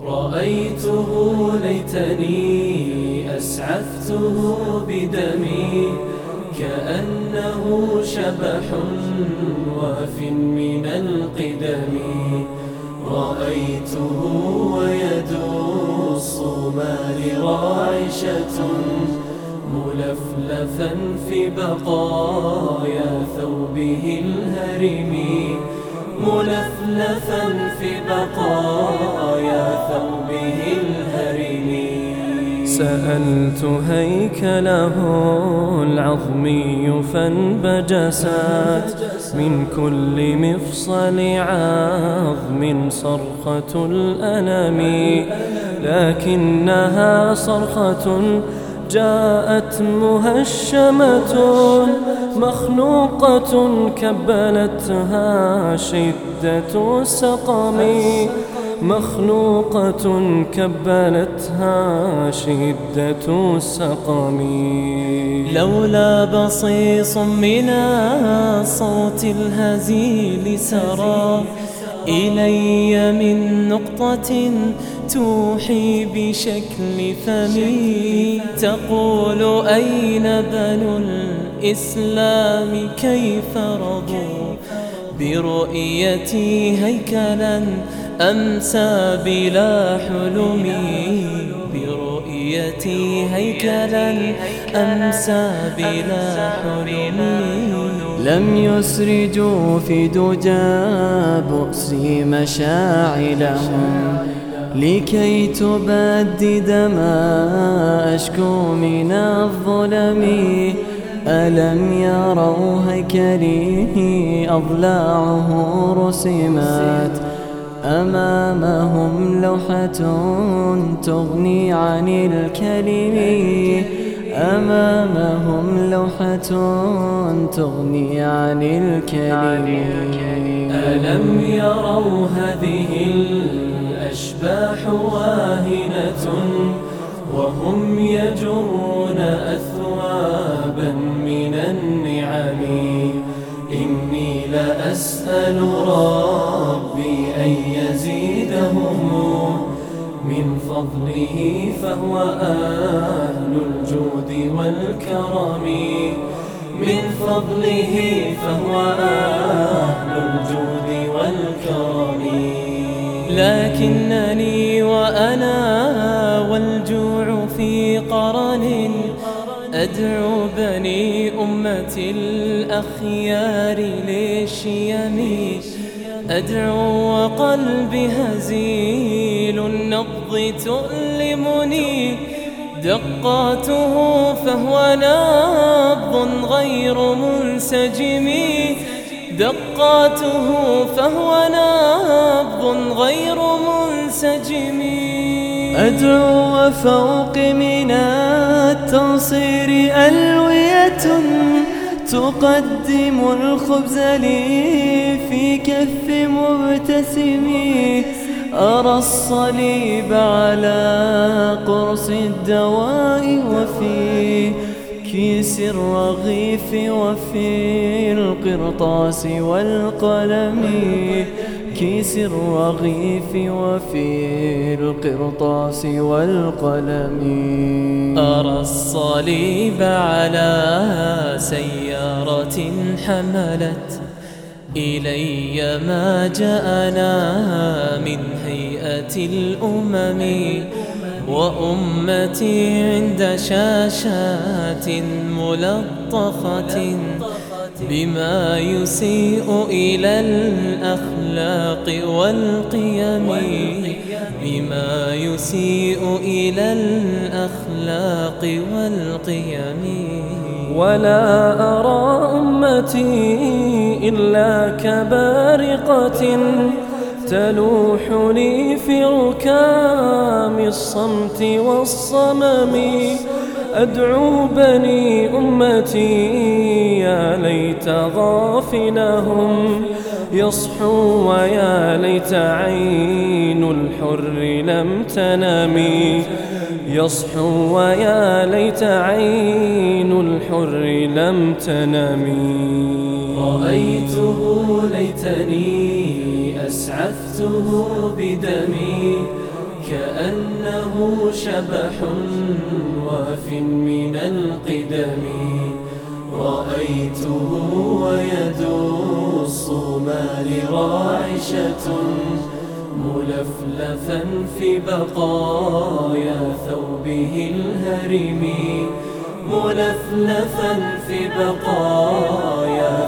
رأيته ليتني أسعفته بدمي كأنه شبح واف من القدم. رأيته ويدوس ما راعشة ملفلفا في بقايا ثوبه الهرم. ملفلفا في بقايا ثوبه الهرم. سألت هيكله العظمي فانبجسات من كل مفصل عظم صرخة الألم لكنها صرخة جاءت مهشمة مخنوقة كبلتها شدة السقم مخنوقة كبلتها شدة السقم لولا بصيص من الصوت الهزيل سرى. إلي من نقطة توحي بشكل فمي. تقول أين بنو الإسلام؟ كيف رضوا؟ برؤيتي هيكلا أمسى بلا حلم. برؤيتي هيكلا أمسى بلا حلم. لم يسرجوا في دجى بؤسي مشاعلهم لكي تبدد ما أشكو من الظلم. ألم يروا هيكلي أضلاعه رسمات أمامهم لوحة تغني عن الكلم. أمامهم تغني عن الكلم ألم يروا هذه الأشباح واهنة وهم يجرون أثوابا من النعم؟ إني لأسأل ربي أن يزيدهم. من فضله فهو أهل الجود والكرم. من فضله فهو أهل الجود والكرم. لكنني وأنا والجوع في قرن. أدعو بني أمة الأخيار للشيم أدعو وقلبي هزيل النبض تؤلمني. دقاته فهو نبض غير منسجم. دقاته فهو نبض غير منسجم. أدعو وفوق من التنصير ألوية. تقدم الخبز لي في كف مبتسم. أرى الصليب على قرص الدواء وفي كيس الرغيف وفي القرطاس والقلم. كيس الرغيف وفي القرطاس والقلم. أرى الصليب على سيارة حملت إلي ما جاءنا من هيئة الأمم وأمتي عند شاشات ملطخة بما يسيء إلى الأخلاق والقيم. بما يسيء إلى الأخلاق والقيم. ولا أرى أمتي إلا كبارقة. تلوح لي في ركام الصمت والصمم. أدعو بني أمتي يا ليت غافلهم يصحو ويا ليت عين الحر لم تنمي يصحو ويا ليت عين الحر لم تنمي رأيته ليتني أسعفته بدمي كأنه شبح واف من القدم. رأيته ويدوس ما لراعشة ملفلفا في بقايا ثوبه الهرم. ملفلفا في بقايا